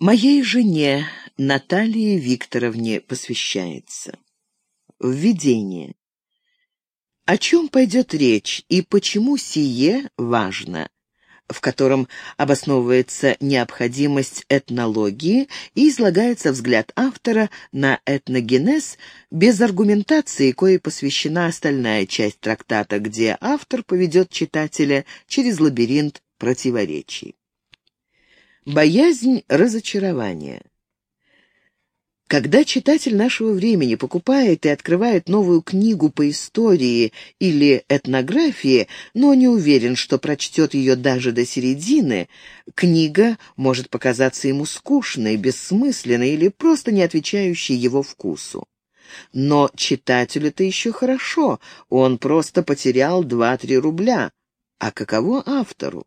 Моей жене Наталье Викторовне посвящается. Введение. О чем пойдет речь и почему сие важно? в котором обосновывается необходимость этнологии и излагается взгляд автора на этногенез без аргументации, коей посвящена остальная часть трактата, где автор поведет читателя через лабиринт противоречий. Боязнь разочарования. Когда читатель нашего времени покупает и открывает новую книгу по истории или этнографии, но не уверен, что прочтет ее даже до середины, книга может показаться ему скучной, бессмысленной или просто не отвечающей его вкусу. Но читателю это еще хорошо, он просто потерял 2-3 рубля. А каково автору?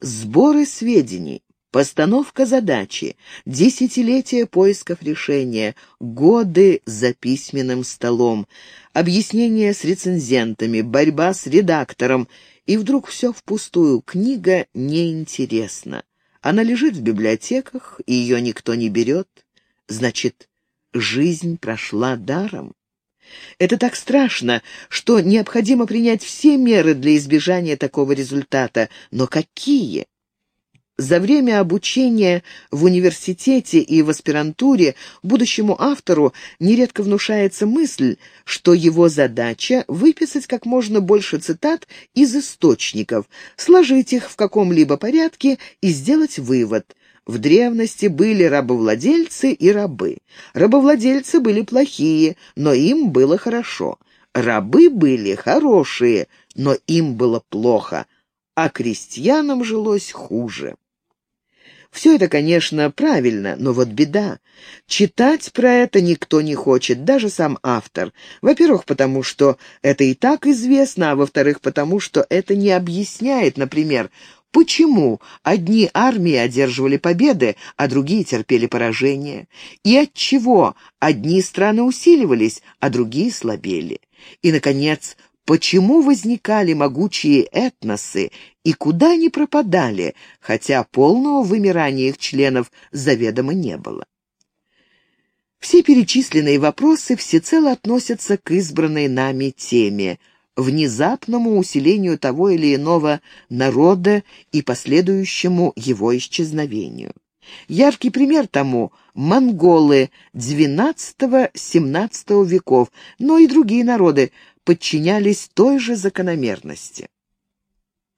Сборы сведений, Постановка задачи, десятилетия поисков решения, годы за письменным столом, объяснения с рецензентами, борьба с редактором, и вдруг все впустую, книга неинтересна. Она лежит в библиотеках, и ее никто не берет. Значит, жизнь прошла даром. Это так страшно, что необходимо принять все меры для избежания такого результата. Но какие? За время обучения в университете и в аспирантуре будущему автору нередко внушается мысль, что его задача — выписать как можно больше цитат из источников, сложить их в каком-либо порядке и сделать вывод. В древности были рабовладельцы и рабы. Рабовладельцы были плохие, но им было хорошо. Рабы были хорошие, но им было плохо, а крестьянам жилось хуже. Все это, конечно, правильно, но вот беда. Читать про это никто не хочет, даже сам автор. Во-первых, потому что это и так известно, а во-вторых, потому что это не объясняет, например, Почему одни армии одерживали победы, а другие терпели поражение? И от чего одни страны усиливались, а другие слабели? И, наконец, почему возникали могучие этносы и куда они пропадали, хотя полного вымирания их членов заведомо не было. Все перечисленные вопросы всецело относятся к избранной нами теме – внезапному усилению того или иного народа и последующему его исчезновению. Яркий пример тому – монголы XII-XVII веков, но и другие народы подчинялись той же закономерности.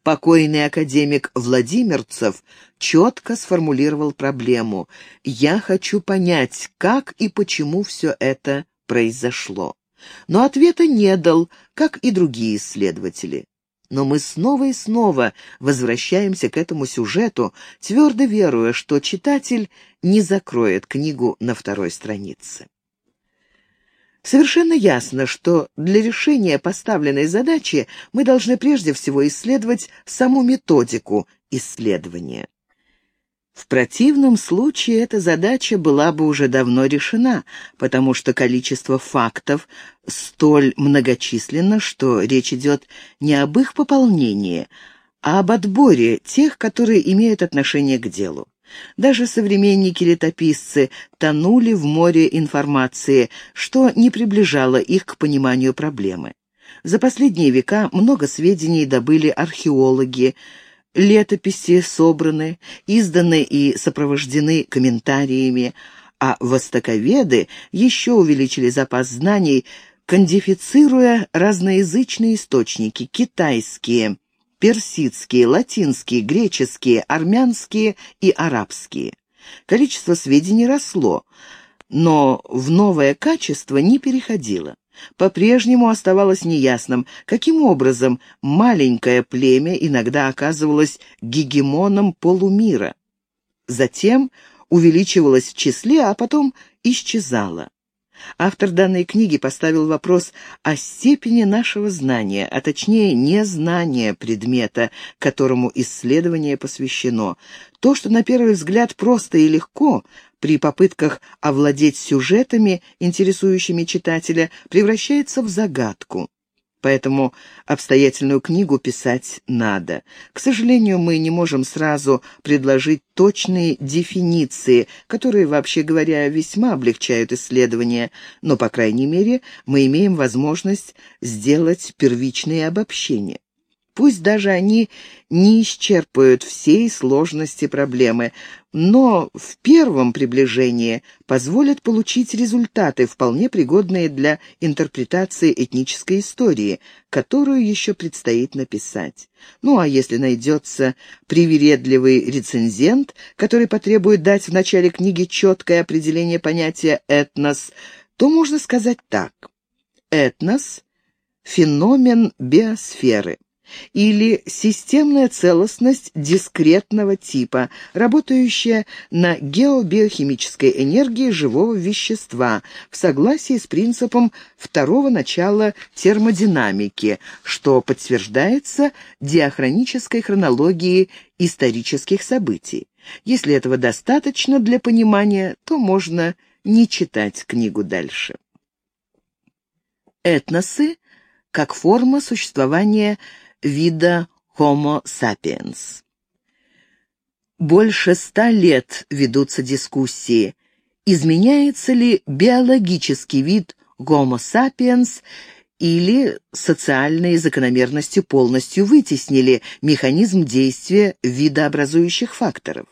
Покойный академик Владимирцев четко сформулировал проблему «Я хочу понять, как и почему все это произошло». Но ответа не дал, как и другие исследователи. Но мы снова и снова возвращаемся к этому сюжету, твердо веруя, что читатель не закроет книгу на второй странице. Совершенно ясно, что для решения поставленной задачи мы должны прежде всего исследовать саму методику исследования. В противном случае эта задача была бы уже давно решена, потому что количество фактов столь многочисленно, что речь идет не об их пополнении, а об отборе тех, которые имеют отношение к делу. Даже современники-летописцы тонули в море информации, что не приближало их к пониманию проблемы. За последние века много сведений добыли археологи, летописи собраны, изданы и сопровождены комментариями, а востоковеды еще увеличили запас знаний, кондифицируя разноязычные источники, китайские, персидские, латинские, греческие, армянские и арабские. Количество сведений росло, но в новое качество не переходило. По-прежнему оставалось неясным, каким образом маленькое племя иногда оказывалось гегемоном полумира. Затем увеличивалось в числе, а потом исчезало. Автор данной книги поставил вопрос о степени нашего знания, а точнее незнания предмета, которому исследование посвящено. То, что на первый взгляд просто и легко, при попытках овладеть сюжетами, интересующими читателя, превращается в загадку. Поэтому обстоятельную книгу писать надо. К сожалению, мы не можем сразу предложить точные дефиниции, которые, вообще говоря, весьма облегчают исследования, но, по крайней мере, мы имеем возможность сделать первичные обобщения. Пусть даже они не исчерпают всей сложности проблемы, но в первом приближении позволят получить результаты, вполне пригодные для интерпретации этнической истории, которую еще предстоит написать. Ну а если найдется привередливый рецензент, который потребует дать в начале книги четкое определение понятия «этнос», то можно сказать так. Этнос — феномен биосферы или системная целостность дискретного типа, работающая на геобиохимической энергии живого вещества в согласии с принципом второго начала термодинамики, что подтверждается диахронической хронологией исторических событий. Если этого достаточно для понимания, то можно не читать книгу дальше. Этносы как форма существования вида Homo sapiens. Больше ста лет ведутся дискуссии, изменяется ли биологический вид Homo sapiens или социальные закономерности полностью вытеснили механизм действия видообразующих факторов.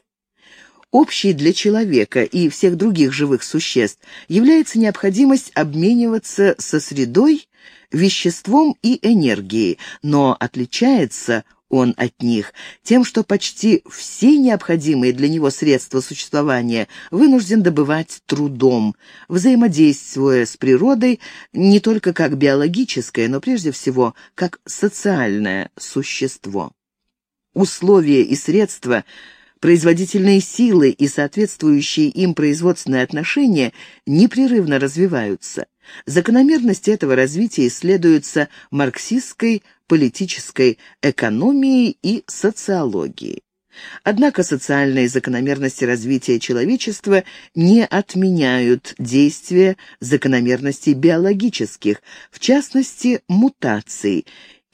Общей для человека и всех других живых существ является необходимость обмениваться со средой веществом и энергией, но отличается он от них тем, что почти все необходимые для него средства существования вынужден добывать трудом, взаимодействуя с природой не только как биологическое, но прежде всего как социальное существо. Условия и средства – производительные силы и соответствующие им производственные отношения непрерывно развиваются. Закономерности этого развития исследуются марксистской политической экономией и социологией. Однако социальные закономерности развития человечества не отменяют действия закономерностей биологических, в частности, мутаций,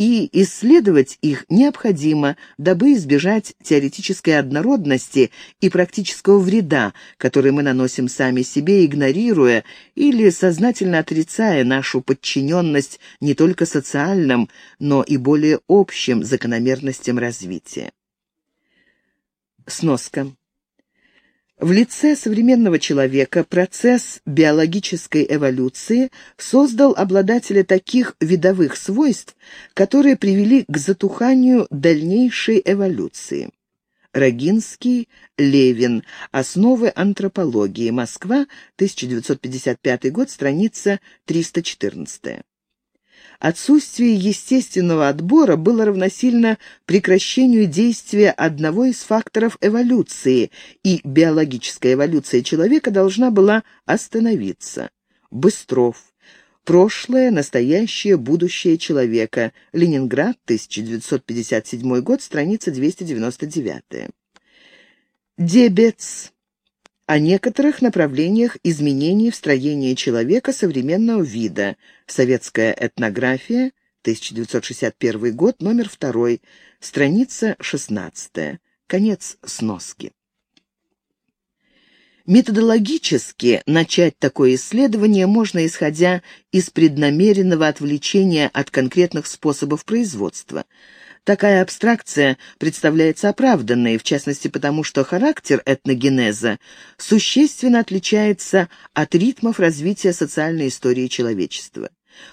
и исследовать их необходимо, дабы избежать теоретической однородности и практического вреда, который мы наносим сами себе, игнорируя или сознательно отрицая нашу подчиненность не только социальным, но и более общим закономерностям развития. Сноска. В лице современного человека процесс биологической эволюции создал обладателя таких видовых свойств, которые привели к затуханию дальнейшей эволюции. Рогинский, Левин. Основы антропологии. Москва, 1955 год, страница 314. Отсутствие естественного отбора было равносильно прекращению действия одного из факторов эволюции, и биологическая эволюция человека должна была остановиться. Быстров. Прошлое, настоящее, будущее человека. Ленинград, 1957 год, страница 299. Дебец о некоторых направлениях изменений в строении человека современного вида. Советская этнография, 1961 год, номер 2, страница 16. Конец сноски. Методологически начать такое исследование можно, исходя из преднамеренного отвлечения от конкретных способов производства – Такая абстракция представляется оправданной, в частности потому, что характер этногенеза существенно отличается от ритмов развития социальной истории человечества.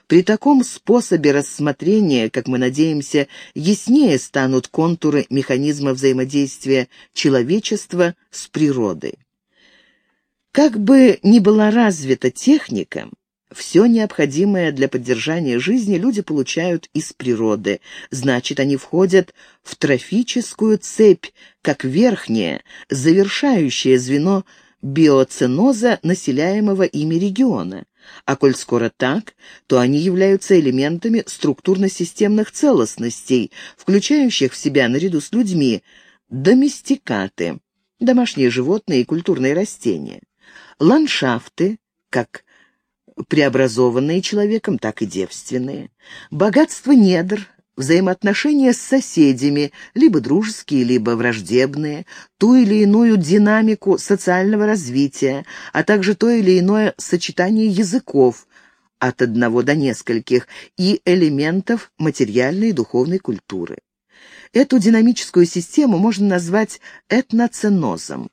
При таком способе рассмотрения, как мы надеемся, яснее станут контуры механизма взаимодействия человечества с природой. Как бы ни была развита техника, все необходимое для поддержания жизни люди получают из природы. Значит, они входят в трофическую цепь, как верхнее, завершающее звено биоценоза населяемого ими региона. А коль скоро так, то они являются элементами структурно-системных целостностей, включающих в себя, наряду с людьми, доместикаты, домашние животные и культурные растения, ландшафты, как преобразованные человеком, так и девственные. Богатство недр, взаимоотношения с соседями, либо дружеские, либо враждебные, ту или иную динамику социального развития, а также то или иное сочетание языков, от одного до нескольких, и элементов материальной и духовной культуры. Эту динамическую систему можно назвать этноценозом.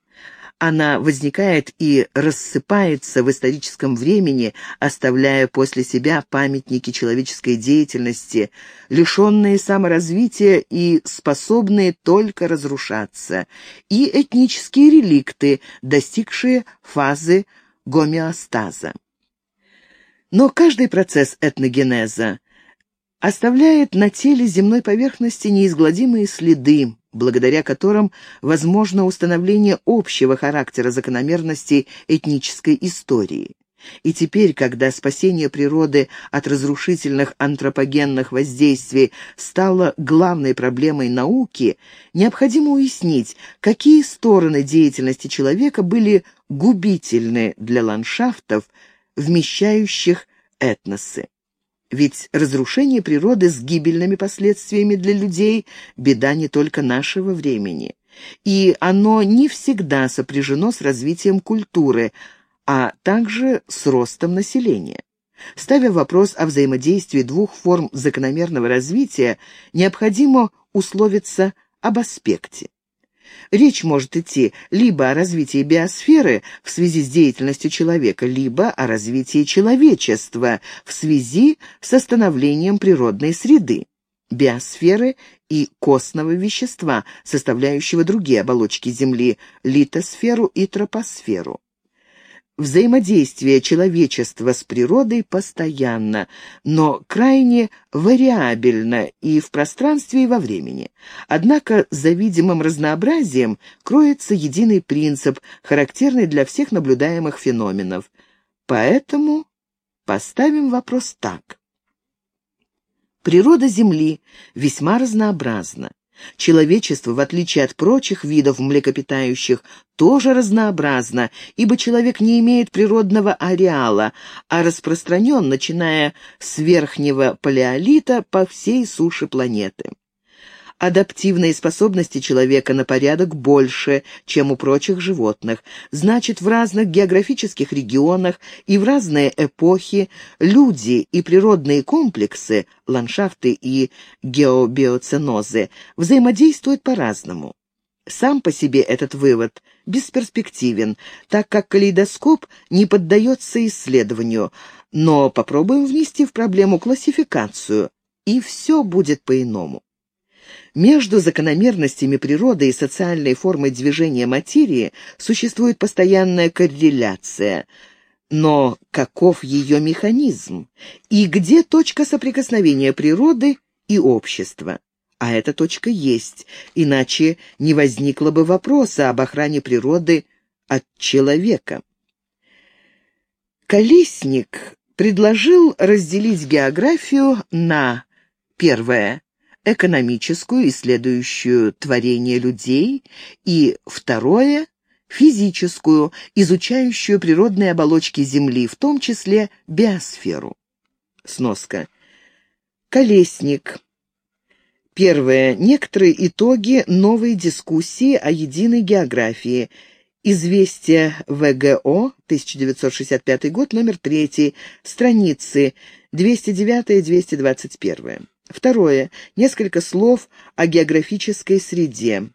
Она возникает и рассыпается в историческом времени, оставляя после себя памятники человеческой деятельности, лишенные саморазвития и способные только разрушаться, и этнические реликты, достигшие фазы гомеостаза. Но каждый процесс этногенеза оставляет на теле земной поверхности неизгладимые следы, благодаря которым возможно установление общего характера закономерностей этнической истории. И теперь, когда спасение природы от разрушительных антропогенных воздействий стало главной проблемой науки, необходимо уяснить, какие стороны деятельности человека были губительны для ландшафтов, вмещающих этносы. Ведь разрушение природы с гибельными последствиями для людей – беда не только нашего времени. И оно не всегда сопряжено с развитием культуры, а также с ростом населения. Ставя вопрос о взаимодействии двух форм закономерного развития, необходимо условиться об аспекте. Речь может идти либо о развитии биосферы в связи с деятельностью человека, либо о развитии человечества в связи с становлением природной среды, биосферы и костного вещества, составляющего другие оболочки Земли, литосферу и тропосферу. Взаимодействие человечества с природой постоянно, но крайне вариабельно и в пространстве, и во времени. Однако за видимым разнообразием кроется единый принцип, характерный для всех наблюдаемых феноменов. Поэтому поставим вопрос так. Природа Земли весьма разнообразна. Человечество, в отличие от прочих видов млекопитающих, тоже разнообразно, ибо человек не имеет природного ареала, а распространен, начиная с верхнего палеолита по всей суше планеты адаптивные способности человека на порядок больше, чем у прочих животных. Значит, в разных географических регионах и в разные эпохи люди и природные комплексы, ландшафты и геобиоценозы взаимодействуют по-разному. Сам по себе этот вывод бесперспективен, так как калейдоскоп не поддается исследованию, но попробуем внести в проблему классификацию, и все будет по-иному. Между закономерностями природы и социальной формой движения материи существует постоянная корреляция. Но каков ее механизм? И где точка соприкосновения природы и общества? А эта точка есть, иначе не возникло бы вопроса об охране природы от человека. Колесник предложил разделить географию на первое экономическую, исследующую творение людей, и второе — физическую, изучающую природные оболочки Земли, в том числе биосферу. Сноска. Колесник. Первое. Некоторые итоги новой дискуссии о единой географии. Известие ВГО, 1965 год, номер 3, страницы 209-221. Второе. Несколько слов о географической среде.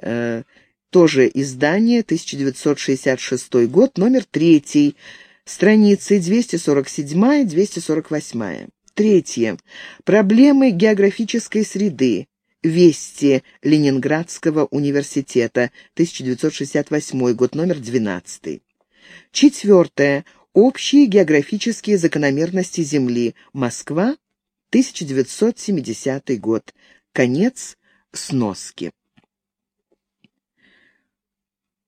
Э, тоже издание, 1966 год, номер третий, страницы 247-248. Третье. Проблемы географической среды. Вести Ленинградского университета, 1968 год, номер 12. Четвертое. Общие географические закономерности Земли. Москва, 1970 год. Конец сноски.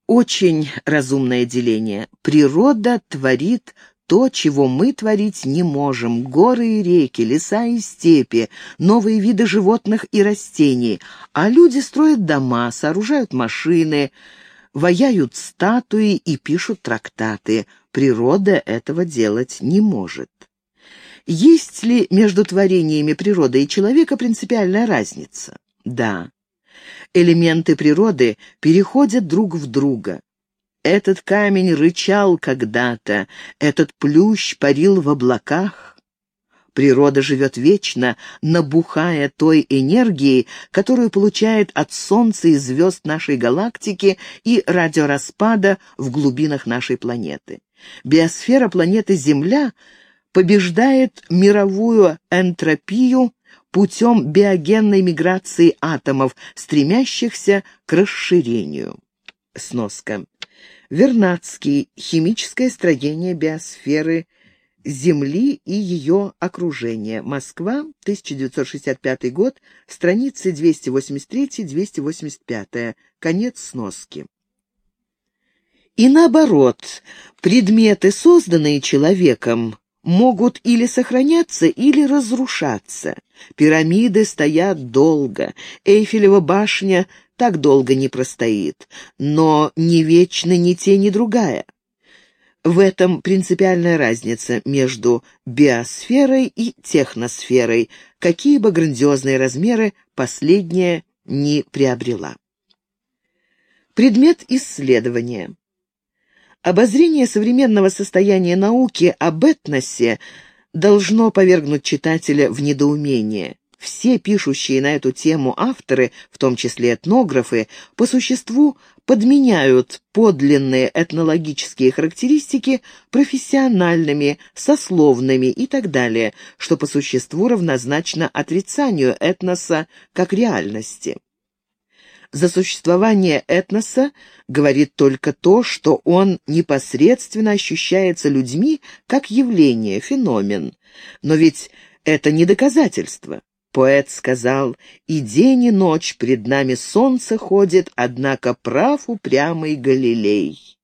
Очень разумное деление. Природа творит то, чего мы творить не можем. Горы и реки, леса и степи, новые виды животных и растений. А люди строят дома, сооружают машины, ваяют статуи и пишут трактаты. природа этого делать не может. Есть ли между творениями природы и человека принципиальная разница? Да. Элементы природы переходят друг в друга. Этот камень рычал когда-то, этот плющ парил в облаках. Природа живет вечно, набухая той энергией, которую получает от Солнца и звезд нашей галактики и радиораспада в глубинах нашей планеты. Биосфера планеты Земля побеждает мировую энтропию путем биогенной миграции атомов, стремящихся к расширению. Сноска. Вернадский. Химическое строение биосферы Земли и ее окружения. Москва, 1965 год, страницы 283-285. Конец сноски. И наоборот, предметы, созданные человеком, могут или сохраняться, или разрушаться. Пирамиды стоят долго, Эйфелева башня так долго не простоит, но не вечны ни те, ни другая. В этом принципиальная разница между биосферой и техносферой, какие бы грандиозные размеры последняя не приобрела. Предмет исследования. Обозрение современного состояния науки об этносе должно повергнуть читателя в недоумение. Все пишущие на эту тему авторы, в том числе этнографы, по существу подменяют подлинные этнологические характеристики профессиональными, сословными и так далее, что по существу равнозначно отрицанию этноса как реальности. За существование этноса говорит только то, что он непосредственно ощущается людьми как явление, феномен. Но ведь это не доказательство. Поэт сказал, «И день, и ночь пред нами солнце ходит, однако прав упрямый Галилей».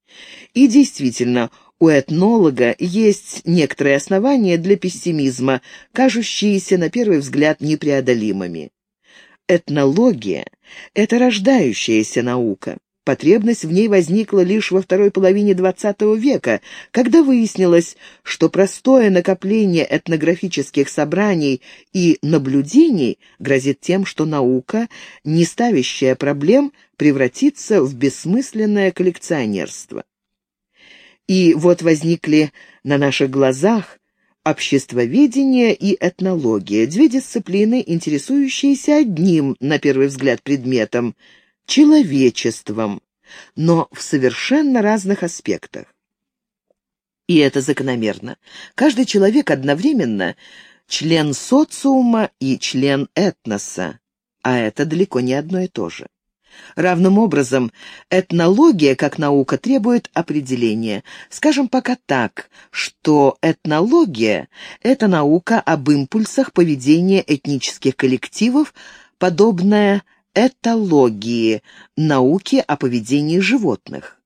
И действительно, у этнолога есть некоторые основания для пессимизма, кажущиеся на первый взгляд непреодолимыми. Этнология — это рождающаяся наука. Потребность в ней возникла лишь во второй половине XX века, когда выяснилось, что простое накопление этнографических собраний и наблюдений грозит тем, что наука, не ставящая проблем, превратится в бессмысленное коллекционерство. И вот возникли на наших глазах обществоведение и этнология, две дисциплины, интересующиеся одним, на первый взгляд, предметом – человечеством, но в совершенно разных аспектах. И это закономерно. Каждый человек одновременно член социума и член этноса, а это далеко не одно и то же. Равным образом, этнология как наука требует определения. Скажем пока так, что этнология – это наука об импульсах поведения этнических коллективов, подобная этологии, науке о поведении животных.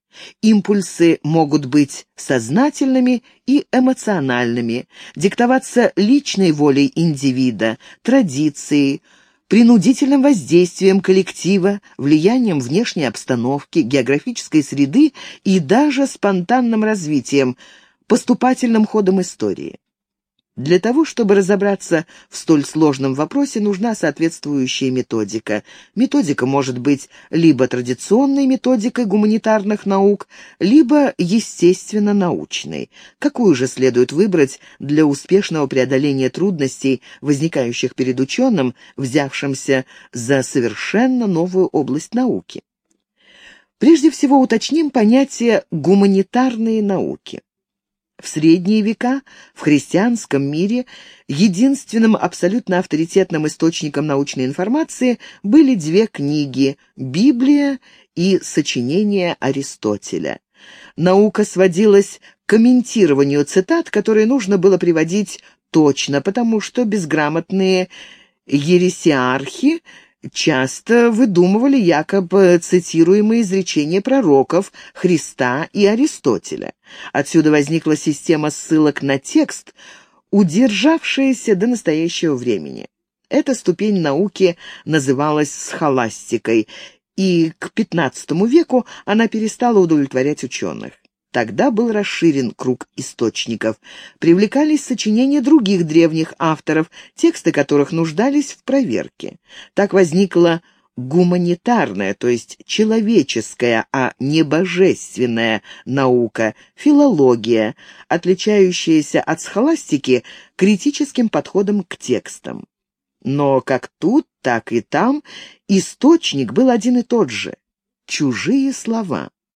Импульсы могут быть сознательными и эмоциональными, диктоваться личной волей индивида, традицией, принудительным воздействием коллектива, влиянием внешней обстановки, географической среды и даже спонтанным развитием, поступательным ходом истории. Для того, чтобы разобраться в столь сложном вопросе, нужна соответствующая методика. Методика может быть либо традиционной методикой гуманитарных наук, либо естественно-научной. Какую же следует выбрать для успешного преодоления трудностей, возникающих перед ученым, взявшимся за совершенно новую область науки? Прежде всего уточним понятие «гуманитарные науки». В средние века в христианском мире единственным абсолютно авторитетным источником научной информации были две книги «Библия» и «Сочинение Аристотеля». Наука сводилась к комментированию цитат, которые нужно было приводить точно, потому что безграмотные ересиархи часто выдумывали якобы цитируемые изречения пророков Христа и Аристотеля. Отсюда возникла система ссылок на текст, удержавшаяся до настоящего времени. Эта ступень науки называлась схоластикой, и к XV веку она перестала удовлетворять ученых. Тогда был расширен круг источников. Привлекались сочинения других древних авторов, тексты которых нуждались в проверке. Так возникла гуманитарная, то есть человеческая, а не божественная наука, филология, отличающаяся от схоластики критическим подходом к текстам. Но как тут, так и там источник был один и тот же — чужие слова.